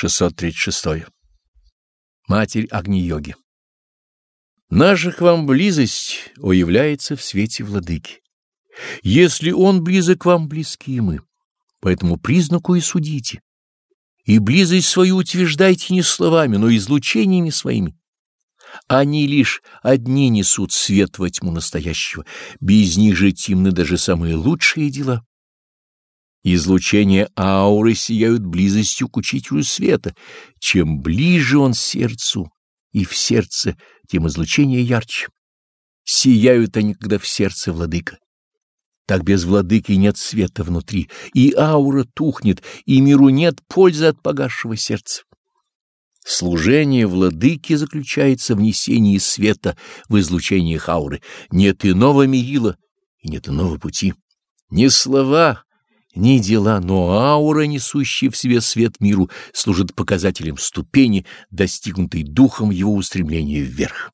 636. Матерь Агни-йоги. Наша к вам близость уявляется в свете владыки. Если он близок вам, близки и мы. По этому признаку и судите. И близость свою утверждайте не словами, но излучениями своими. Они лишь одни несут свет во тьму настоящего, без них же темны даже самые лучшие дела. Излучения ауры сияют близостью к учителю света. Чем ближе он сердцу и в сердце, тем излучение ярче. Сияют они, когда в сердце владыка. Так без владыки нет света внутри, и аура тухнет, и миру нет пользы от погасшего сердца. Служение владыки заключается в несении света в излучении ауры. Нет иного мигила и нет иного пути. Не слова, ни дела, но аура, несущая в себе свет миру, служит показателем ступени, достигнутой духом его устремления вверх.